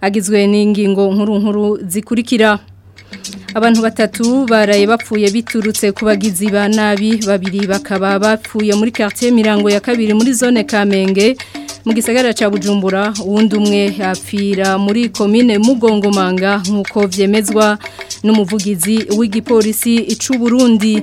agizwe n'ingingo nkuru nkuru zikurikira Abantu batatu baraye bapfuye biturutse kubagizi ba nabi babiri bakaba bapfuye muri quartier Mirango ya kabiri muri zone Kamenge mu gisagara cya bujumbura uwundi umwe apfira muri komine manga nk'uko vyemezwa n'umuvugizi w'igipolisi Burundi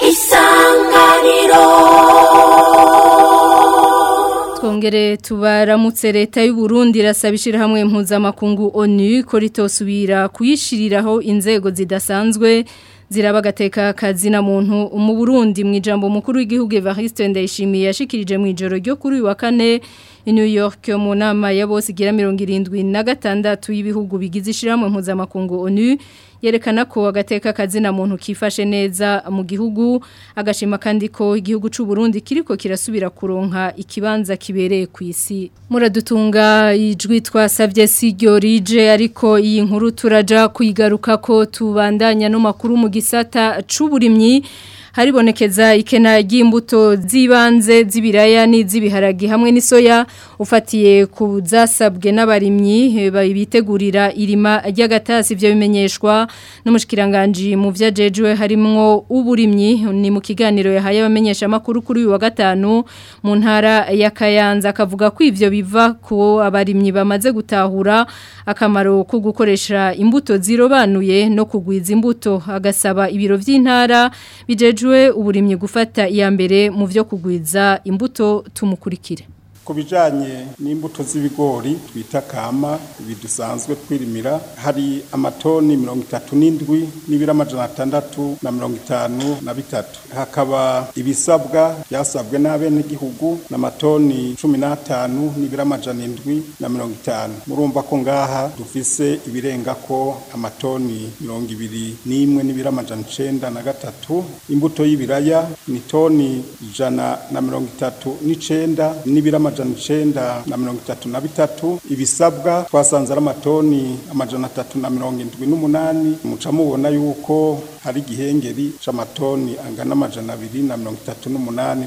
isanganiro twongere tubaramutse leta y'uburundi irasaba ishyirahamwe mpuzamakungu onu ko ritosubira kuyishyiriraho inzego zidasanzwe zirabagateka agateka kazina muntu mu Burundi mu ijambo mukuru w'igihugu Evariste Ndayishimiye yashikirije mu ijoro ryo kuri uyu wa kane i New York mu nama ya bose igira mirongo irindwi na gatandatu y'ibihugu bigize ishyirahamwe mpuzamakungu onu yerekana ko agateka kazina muntu kifashe neza mu gihugu agashima kandi ko igihugu cy'u Burundi kiriko kirasubira kuronka ikibanza kibereye ku isi muradutunga ijwi twasavye Sigyo Rije ariko iyi nkuru turaja kuyigaruka ko tubandanya no makuru mu gisata c'uburimyi haribonekeza ikena ry'imbuto z'ibanze z'ibiraya zibiharagi hamwe n'isoya ufatiye ku zasabwe n'abarimyi eh, bitegurira irima ry'agatasi ibyo bimenyeshwa n'umushikiranganji mu vyajejwe harimo uburimyi ni mu kiganiro yahaye abamenyesha makuru kuri uyu wa gatanu mu ntara ya Kayanza akavuga ko ivyo biva ku abarimyi bamaze gutahura akamaro ko gukoresha imbuto zirobanuye no kugwiza imbuto agasaba ibiro by'intara bijeje ajejwe uburimyi gufata iya mbere mu byo kugwiza imbuto tumukurikire ku bijyanye n'imbuto z'ibigori twita kama ibi kwirimira hari amatoni mirongo itatu n'indwi n'ibiro amajana atandatu na mirongo itanu na bitatu hakaba ibisabwa byasabwe n'abenegihugu ni amatoni cumi n'atanu n'ibiro amajana indwi na mirongo itanu murumva ko ngaha dufise ibirenga ko amatoni mirongo ibiri n'imwe n'ibiro amajana icenda na gatatu imbuto y'ibiraya ni toni ijana na mirongo itatu n'icenda n'ibiro amajana icenda na mirongo itatu na bitatu ibisabwa twasanze ari amatoni amajana atatu na mirongo indwi n'umunani muca mubona yuko hari igihengeri c'amatoni angana amajana abiri na mirongo itatu n'umunani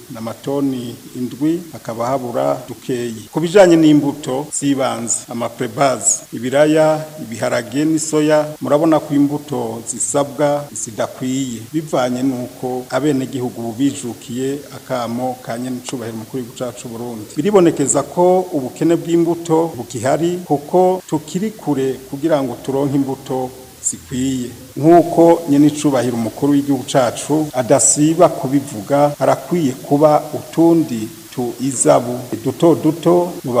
namatoni indwi hakaba habura dukeyi ku bijanye n'imbuto z'ibanze amaprebaze ibiraya ibiharage n'isoya murabona ko imbuto zisabwa zidakwiye bivanye n'uko abenegihugu bijukiye akamo ka n’icubahiro mukuru w'igihugu cyacu Burundi biribonekeza ko ubukene bw'imbuto bukihari kuko tukiri kure kugira ngo turonke imbuto zikwiye nk'uko nyenicubahiro umukuru w'igihugu cyacu adasiba kubivuga harakwiye kuba utundi tu izabu duto duto mu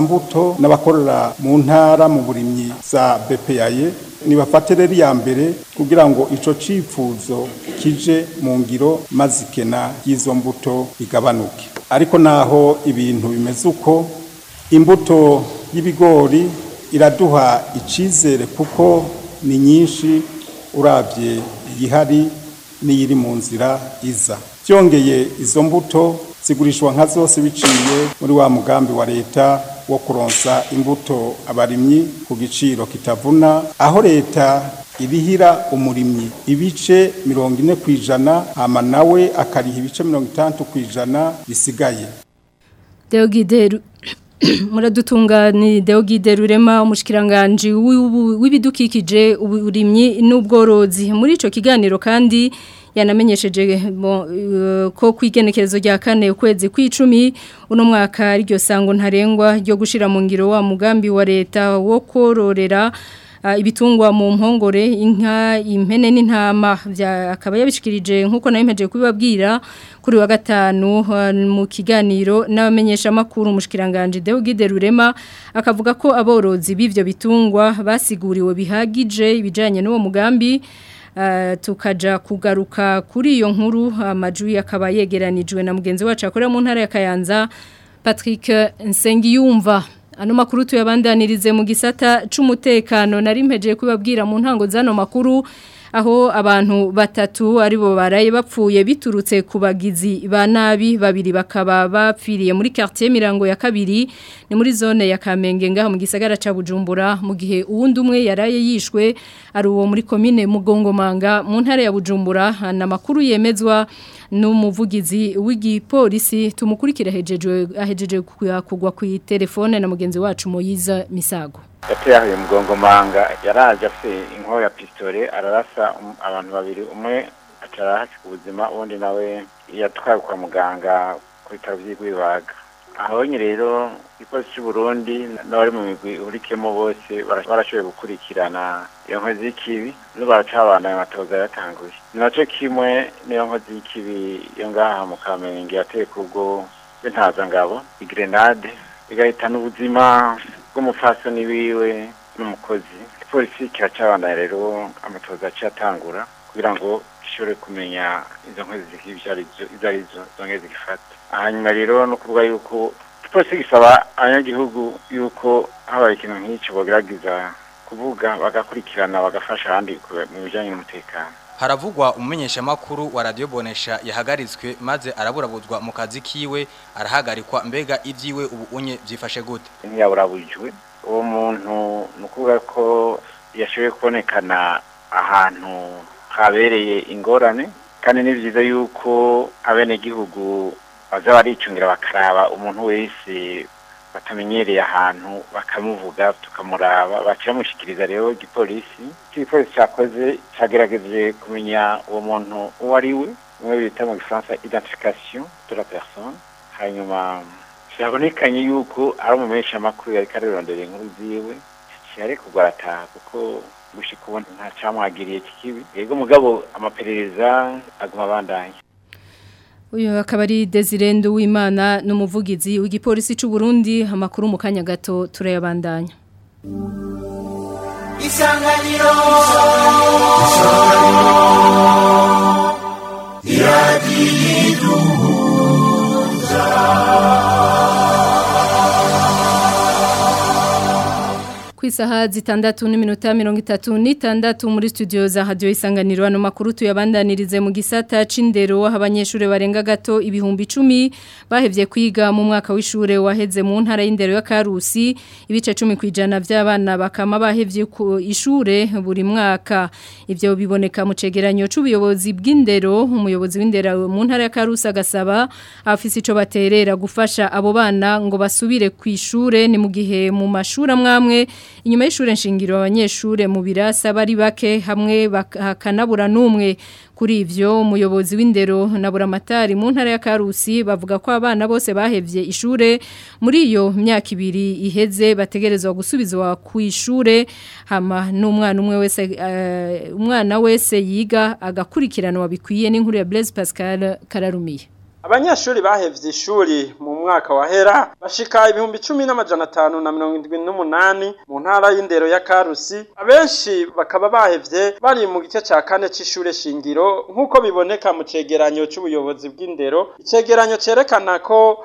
mbuto n'abakorera mu ntara mu burimyi za bepeyaye nibafate rero iya mbere kugira ngo ico cifuzo kije mu ngiro mazikena y'izo mbuto igabanuke ariko naho ibintu bimeze uko imbuto y'ibigori iraduha icizere kuko ni nyinshi urabye igihari n'iyiri mu nzira iza byongeye izo mbuto zigurishwa nka zose biciye muri wa mugambi wa leta wo kuronsa imbuto abarimyi ku giciro kitavuna aho leta ibihira umurimyi ibice mirongo ine ku ijana hama nawe akariha ibice mirongo itandatu ku ijana bisigaye muradutunganire deogide rurema umushyikiranganje w'ibidukikije uburimyi n'ubworozi muri icyo kiganiro kandi yanamenyesheje eh, ko ku igenekerezo rya kane ukwezi kw'icumi uno mwaka iryo sango ntarengwa ryo gushyira mu ngiro wa mugambi wa leta wo kororera ah, ibitungwa mu mpongore inka impene n'intama akaba yabishikirije nk'uko nawe imejeje kubibabwira kuri wa gatanu ah, mu kiganiro n'abamenyeshamakuru umushikiranganji Deogide Rurema akavuga ko aborozi b’ibyo bitungwa basiguriwe bihagije ibijyanye n'uwo mugambi Eh, tukajya kugaruka kuri iyo nkuru amajwi eh, akaba yegeranijwe na mugenzi wacu akorera mu ntara ya kayanza patrick nsengiyumva ano makuru tuyabandanirize mu gisata cy'umutekano nari mpejeye kubabwira mu ntango z'ano makuru aho abantu batatu aribo baraye bapfuye biturutse ku bagizi ba nabi babiri bakaba bapfiriye muri quartier mirango ya kabiri ni muri zone ya Kamenge ngaho mu gisagara ca Bujumbura mu gihe uwundi umwe yaraye yishwe ari uwo muri commune Mugongomanga mu ntara ya Bujumbura na makuru yemezwa n'umuvugizi w'igipolisi tumukurikira hejejwe ahejeje kugwa ku telefone na mugenzi wacu Moyiza Misago yateyahuye mu manga yaraje afite inkoho ya pisitore ararasa um, abantu babiri umwe acara hasi ku buzima ubundi nawe yatwawe kwa muganga ku bitaro by'igwibaga ahabonye rero igipolisi cy'u Burundi n'abari mu migwi urikemo bose barashoboye gukurikirana iyo nkozi y'ikibi zo baracabana ayo matoza yatanguye ni nacyo kimwe n'iyo nkozi y'ikibi yo ngaha mu kamenge yateye ku bwo bw'intazangabo igrenade igahitana n’ubuzima bw'umupfasoni wiwe n'umukozi igipolisi kiba rero amatoza aciye atangura kugira ngo gishobore kumenya izo nkwezi izo ari zo izo nkwezi zigifata hanyuma rero no kuvuga yuko igipolisi gisaba abanyagihugu yuko habaye ikintu nk'icyo bagerageza kuvuga bagakurikirana bagafasha ahandi mu bijyanye n'umutekano haravugwa umumenyeshamakuru wa radiyo bonesha yahagaritswe maze araburabuzwa mu kazi kiwe arahagarikwa mbega ibyiwe ubu unye byifashe gute ntiyaburabujwe uwo muntu ni ukuvuga ko yashoboye kubonekana ahantu habereye ingorane kandi ni byiza yuko abenegihugu baza baricungira bakaraba umuntu wese batamenyereye ahantu bakamuvuga tukamuraba bakiramushyikiriza rero igipolisi igipolisi cyakoze cyagerageje kumenya uwo muntu uwo ari we umwe bita mu gifaransa identification de la personne hanyuma byabonekanye yuko ari umumenyesha amakuru ariko inkuru ziwe cyari kugwa kuko gushika ubu nta cyamwagiriye kikibi yego mugabo amaperereza aguma abandanya uyu akaba ari desirende w'imana n'umuvugizi w'igipolisi cy'u Burundi amakuru mu kanya gato turayabandanya isanganiro isanganiro isaha zitandatu n'iminota mirongo itatu n'itandatu muri studio za radio isanganiro ano makuru tuyabandanirize mu gisata c'indero abanyeshuri barenga gato ibihumbi icumi bahevye kwiga mu mwaka w'ishure waheze mu ntara y'indero ya Karusi ibice 10 kwijana by'abana bakama bahevye ku ishure buri mwaka ivyo biboneka mu cegeranyo c'ubuyobozi bw'indero umuyobozi w'indero mu ntara ya Karusi agasaba afise ico baterera gufasha abo bana ngo basubire ku ishure ni mu gihe mu mashuri amwamwe inyuma y'ishure nshingiro abanyeshure mu birasa bari bake hamwe hakanabura n'umwe kuri ivyo umuyobozi w'indero nabura buramatari mu ntara ya Karusi bavuga ko abana bose bahevye ishure muri iyo myaka ibiri iheze bategerezwa gusubizwa ku ishure hama n'umwana umwe wese eh, umwana wese yiga agakurikiranwa bikwiye n'inkuru ya Blaise Pascal Kararumiye abanyeshuri bahevye ishuri mu mwaka wahera bashika ibihumbi cumi n'amajana atanu na mirongo indwi n'umunani mu ntara y'indero ya karusi abenshi bakaba bahebye bari mu gice cya kane c'ishure shingiro nk'uko biboneka mu cegeranyo c'ubuyobozi bw'indero icegeranyo cerekana ko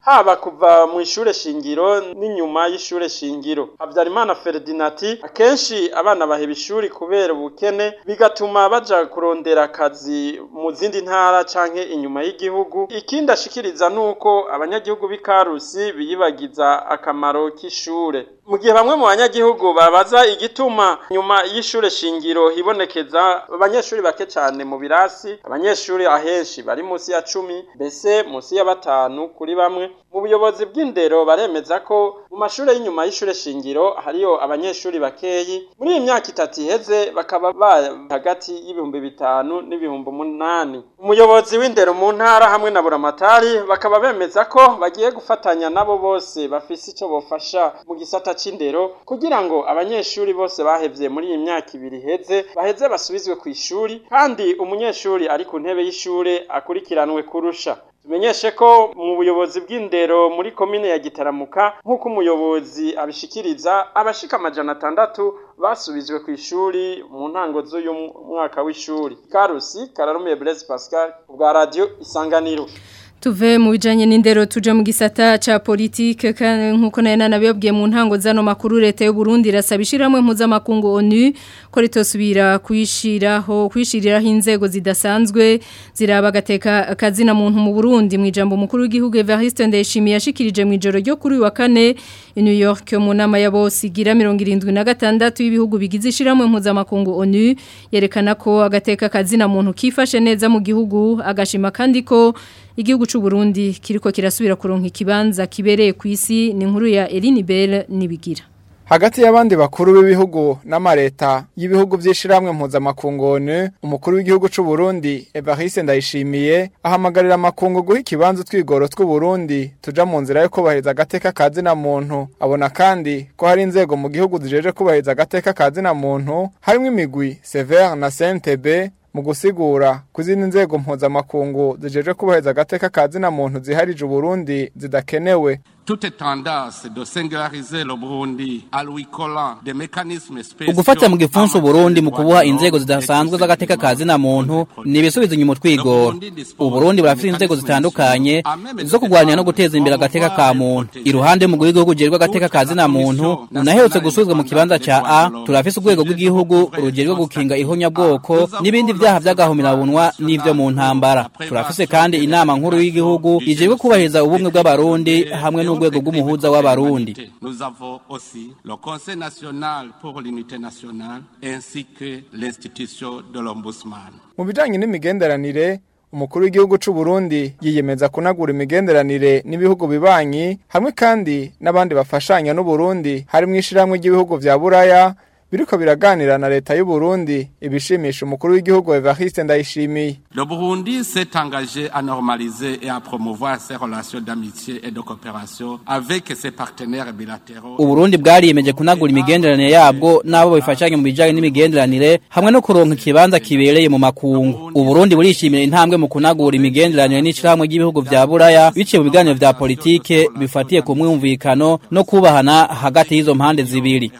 haba kuva mu ishuri shingiro n'inyuma y'ishure shingiro Havyarimana Ferdinati akenshi abana baheba ishuri kubera ubu ubukene bigatuma baja kurondera akazi mu zindi ntara canke inyuma y'igihugu ikindi ashikiriza nuko abanyagihugu b'ikarusi biyibagiza akamaro k'ishure mu gihe bamwe mu banyagihugu babaza igituma nyuma y'ishure shingiro ibonekeza abanyeshuri bake cyane mu birasi abanyeshuri ahenshi bari munsi ya cumi mbese munsi ya batanu kuri bamwe mu buyobozi bw'indero baremeza ko mu mashuri y'inyuma y'ishure shingiro hariyo abanyeshuri bakeyi muri iyi myaka itatu iheze bakaba bari hagati y'ibihumbi bitanu n'ibihumbi umunani umuyobozi w'indero mu ntara hamwe na buramatari bakaba bemeza ko bagiye gufatanya nabo bose bafise icyo bafasha mu gisata cy'indero kugira ngo abanyeshuri bose bahevye muri iyi myaka ibiri Heze baheze basubizwe ku ishuri kandi umunyeshuri ari ku ntebe y'ishure akurikiranwe kurusha tumenyeshe ko mu buyobozi bw'indero muri komine ya Gitaramuka nk'uko umuyobozi abishikiriza abashika amajana atandatu basubizwe ku ishuri mu ntango z'uyu mwaka w'ishuri karusi kararumiye Blaise Pascal bwa radio isanganiro tuve mu bijyanye n'indero tujya mu gisata cya politiki nk'uko nayo nanabibabwiye mu ntango zano makuru leta y'uburundi irasaba ishyirahamwe mpuzamakungu onu ko ritosubira kuyishyiraho kuyishyiriraho inzego zidasanzwe ziraba agateka akazina muntu mu burundi mu ijambo mukuru w'igihugu evariste ndayishimiye yashikirije mu ijoro ryo kuri uyu wa kane New York mu nama ya bose igira mirongo irindwi na gatandatu y'ibihugu bigize ishyirahamwe mpuzamakungu onu yerekana ko agateka kazina muntu kifashe neza mu gihugu agashima kandi ko igihugu cy'u Burundi kiriko kirasubira kuronka ikibanza kibereye ku isi ni inkuru ya Eline Bell nibigira hagati y'abandi bakuru b'ibihugu n'amareta y'ibihugu by'ishiramwe mpuzamakungoni umukuru w'igihugu cy'u Burundi Evariste Ndayishimiye ahamagarira amakungu guha ikibanza twigoro tw'u Burundi tuja mu nzira yo kubahiriza agateka kazina muntu abona kandi ko hari inzego mu gihugu zijeje kubahiriza agateka kazina muntu harimo imigwi Sever na CNTB mu gusigura ko inzego nzego mpuzamakungu zijeje kubahiriza agateka kazina muntu ziharije u Burundi zidakenewe ugufata mu gifunso uburundi mu kubuha inzego zidasanzwe z'agateka ka zina muntu ni ibisubizo inyuma utwigo uburundi burafite inzego zitandukanye zo kurwanya no guteza imbere agateka ka muntu iruhande y'umugwi w'igihugu ugerwa agateka ka na muntu unaherutse gusuzwa mu kibanza cya a turafise urwego rw'igihugu urugero rugerwa gukinga ihonyabwoko n'ibindi byaha byagahumirabunwa n'ibyo mu ntambara turafise kandi inama nkuru y'igihugu igerwa kubahiriza ubumwe bw'abarundi hamwe n'u n'urwego rw'umuhuza w'abarundi mu bijyanye n'imigenderanire umukuru w'igihugu cy'u Burundi yiyemeza kunagura imigenderanire n'ibihugu bibanyi hamwe kandi n'abandi bafashanya n'u Burundi harimo ishyirahamwe ry'ibihugu bya buraya Biruko biraganira na leta y'u Burundi ibishimisha umukuru w'igihugu Evariste Ndayishimiye Le Burundi s'est engagé à normaliser et à promouvoir ses relations d'amitié et de coopération avec ses partenaires bilatéraux Uburundi bwariyemeje kunagura imigenderanire yabwo nabo bifashanye mu bijanye n'imigenderanire hamwe no kuronka ikibanza kibereye mu makungu Uburundi burishimira intambwe mu kunagura imigenderanire n'icamwe ry'ibihugu bya Buraya biciye mu biganiro bya politike bifatiye ku mwumvikano no kubahana hagati y'izo mpande zibiri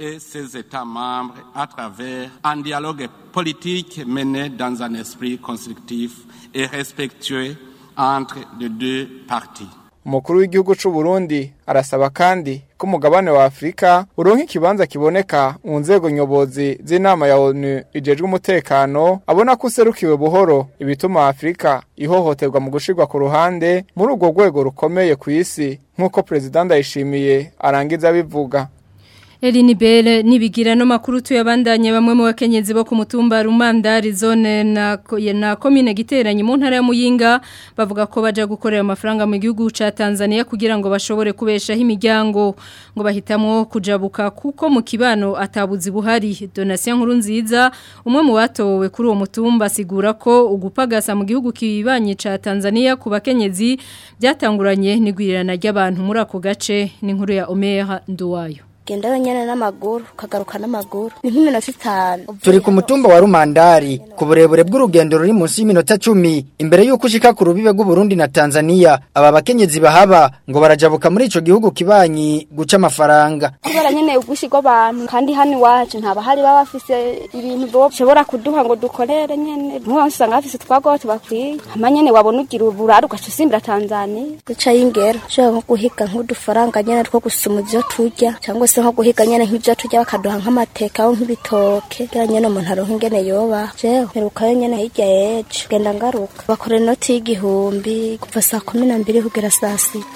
et ses États membres à travers un dialogue politique mené dans un esprit constructif et respectueux entre les deux parties. umukuru w'igihugu cy'u Burundi arasaba kandi ko umugabane wa afurika uronka ikibanza kiboneka mu nzego nyobozi z'inama ya onu ijejwe umutekano abona ko userukiwe buhoro ibituma afurika ihohoterwa mu gushyirwa ku ruhande muri urwo rwego rukomeye ku isi nk'uko perezida ndayishimiye arangiza abivuga Elinibele nibigira no makuru tuyabandanye bamwe mu bakenyezi bo ku mutumba Rumandari zone na na commune giteranye mu ntara ya Muyinga bavuga ko baje gukorera amafaranga mu gihugu ca Tanzania kugira ngo bashobore kubeshaho imiryango ngo bahitamo kujabuka kuko mu kibano atabuzi buhari donation nkuru nziza umwe mu batowe kuri uwo mutumba asigura ko ugupagasa mu gihugu kibanye ca Tanzania ku bakenyezi byatanguranye nigwirirana ry'abantu muri ako gace ni nkuru ya Omeha Nduwayo ugenda wenyine n'amaguru ukagaruka n'amaguru ni nk'iminota itanu turi ku mutumba wa rumandari ku burebure bw'urugendo ruri munsi y'iminota cumi imbere y'uko ushika ku rubibe rw'uburundi na tanzania aba bakenyezi bahaba ngo barajabuka muri icyo gihugu kibanyi guca amafaranga kubera nyine ugushyirwa abantu kandi hano iwacu ntaba hari baba bafise ibintu bashobora kuduha ngo dukorere nyine nk'ubanza usanga bafise twago tubakwiye hama wabona ugira uburari ugaca usimbira tanzania guca y'ingero ushobora nko guhiga nk'udufaranga nyine two gusumu ibyo turya cyangwa se nko guhiga nyene nk'ivyo tujya bakaduha nk'amateka aho nk'ibitoke kugira nyene umuntu aronka ingene yoba jewe yo nyene hirya ejo genda ngaruka bakora inoti y'igihumbi kuva saa kumi na mbiri kugera saa sita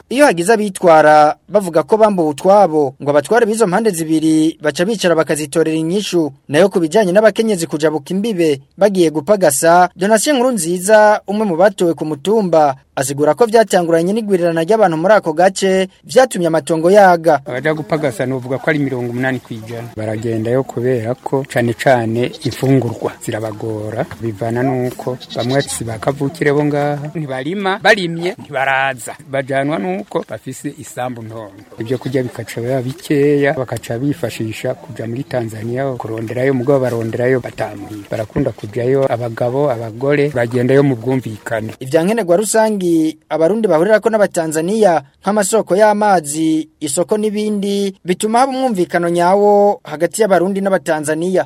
iyo hagize abitwara bavuga ko bambuwe utwabo ngo abatware b'izo mpande zibiri baca bicara bakazitorera inyishu nayo ku bijyanye n'abakenyezi kujabuka imbibe bagiye gupagasa donasiyo nkuru nziza umwe mu batowe ku mutumba azigura ko byatanguranye n'igwirirana ry'abantu muri ako gace byatumye amatongo yaga abajya gupagasa nuvuga ko ari mirongo umunani ku ijana baragendayo kubera ko cyane cyane imfungurwa zirabaga birabagora bivana n'uko bamwe bakavukire bo ngaha ntibarima barimye ntibaraza bajanwa n'uko bafise isambu ntongo ibyo kujya bikaca biba bikeya bakaca bifashisha kujya muri Tanzania kuronderayo mugabo baronderayo batamuhira barakunda kujyayo abagabo abagore bagendayo mu bwumvikane ibya nkenerwa rusangi abarundi bahurira ko n'abatanzaniya nk'amasoko y'amazi isoko n'ibindi bituma haba umwumvikano nyawo hagati y'abarundi n'abatanzaniya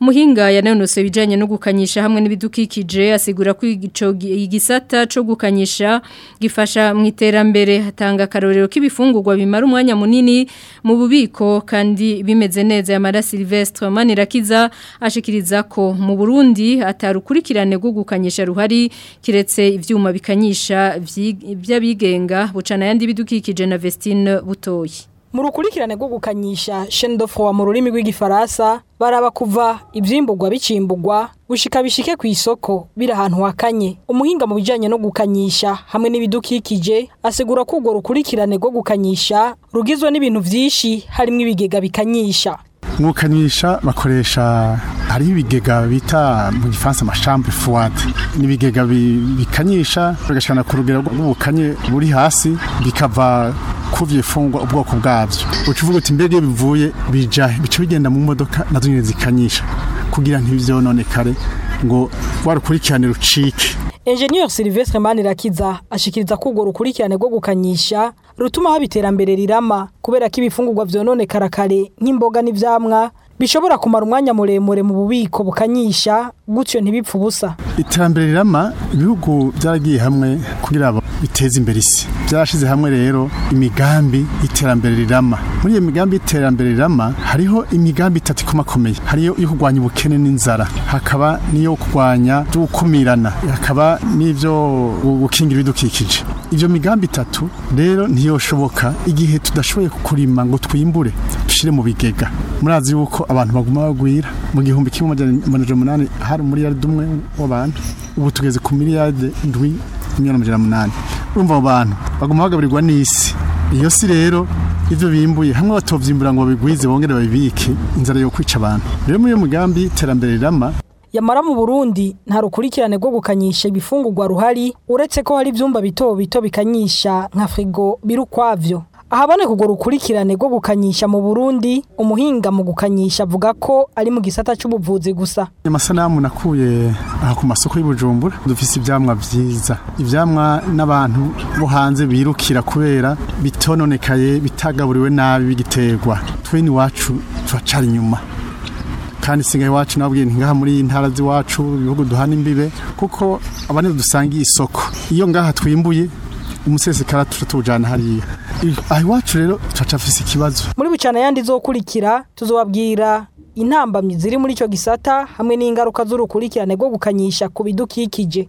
Muhinga yananose bijanye no gukanyisha hamwe n'ibidukikije asigura ko igisata co gukanyisha gifasha mu iterambere hatanga karorero k'ibifungurwa bimara umwanya munini mu bubiko kandi bimeze neza yamara Silvestre Manirakiza ashikiriza ko mu Burundi atarukurikirane rwo gukanyisha ruhari kiretse ivyuma bikanyisha by'abigenga bucana yandi bidukikije na Vestine butoyi mu rukurikirane rwo gukanyisha shendofowa mu rurimi rw'igifaransa baraba kuva ibyimburwa bikimbugwa gushika bishike ku isoko biri ahantu hakanye umuhinga mu bijyanye no gukanyisha hamwe n'ibidukikije asigura ko urwo rukurikirane rwo gukanyisha rugizwe n'ibintu byinshi harimo ibigega bikanyisha mu gukanisha bakoresha hariho ibigega bita mu gifaransa amashambre froide n'ibigega bikanyisha bagashana ku rugero rw'ubukanye buri hasi bikava kuvye fungwa ubwoko bwavyo ucuvuga uti mbere iyo bivuye bija bica bigenda mu modoka nazo nyene zikanyisha kugira ntibivyononekare ngo warukurikirane rucike Engineer Sylvestre Manirakiza ashikiriza kugora rukurikirane rwo gukanyisha rutuma haba iterambere rirama kubera ko ibifungurwa byononekara kare nk'imboga n'ibyamwa bishobora kumara umwanya muremure mu bubiko bukanyisha gutyo ntibipfe ubusa iterambere rirama ibihugu byaragiye hamwe kugira ngo biteze imbere isi byarashize hamwe rero imigambi iterambere rirama muri iyo migambi iterambere rirama hariho imigambi itatu ikomakomeye hariyo iyo kurwanya ubukene n'inzara hakaba n'iyo kurwanya byo gukumirana hakaba n'ibyo gukingira ibidukikije iyo migambi itatu rero ntiyoshoboka igihe tudashoboye kurima ngo twimbure dushyire mu bigega murazi yuko abantu baguma bagwira mu gihumbi kimwe magana umunani hari hari umuriyaride umwe w'abantu ubu tugeze ku miliyaride ndwi miliyoni amajana umunani urumva abo bantu baguma bagaburirwa n'isi iyo si rero ibyo bimbuye hamwe batovyimbura ngo babigwize bongere babibike inzara yo kwica abantu rero muri iyo mugambi iterambere rirama yamara mu Burundi nta rukurikirane rwo gukanyisha ibifungurwa ruhari uretse ko hari ibyumba bito bito bikanyisha nka frigo biri ukwavyo ahaboneka urwo ukurikirane rwo gukanyisha mu burundi umuhinga mu gukanyisha avuga ko ari mu gisata cy'ubuvuzi gusa amasanamu nakuye aha ku masoko y'ubujumbura dufite ibyamwa byiza ibyamwa n'abantu bo hanze birukira kubera bitononekaye bitagaburiwe nabi bigiterwa twe n'iwacu turacara inyuma kandi isigaye iwacu nababwiye ngaha muri iyi ntara z'iwacu ibihugu duhana imbibe kuko abandi dusangiye isoko iyo ngaha twimbuye umusesekara tuca tuwujyana hariya aha iwacu rero tuca ikibazo muri bucana yandi izokurikira tuzobabwira intambamyi ziri muri icyo gisata hamwe n'ingaruka z'urukurikirane rwo gukanyisha ku bidukikije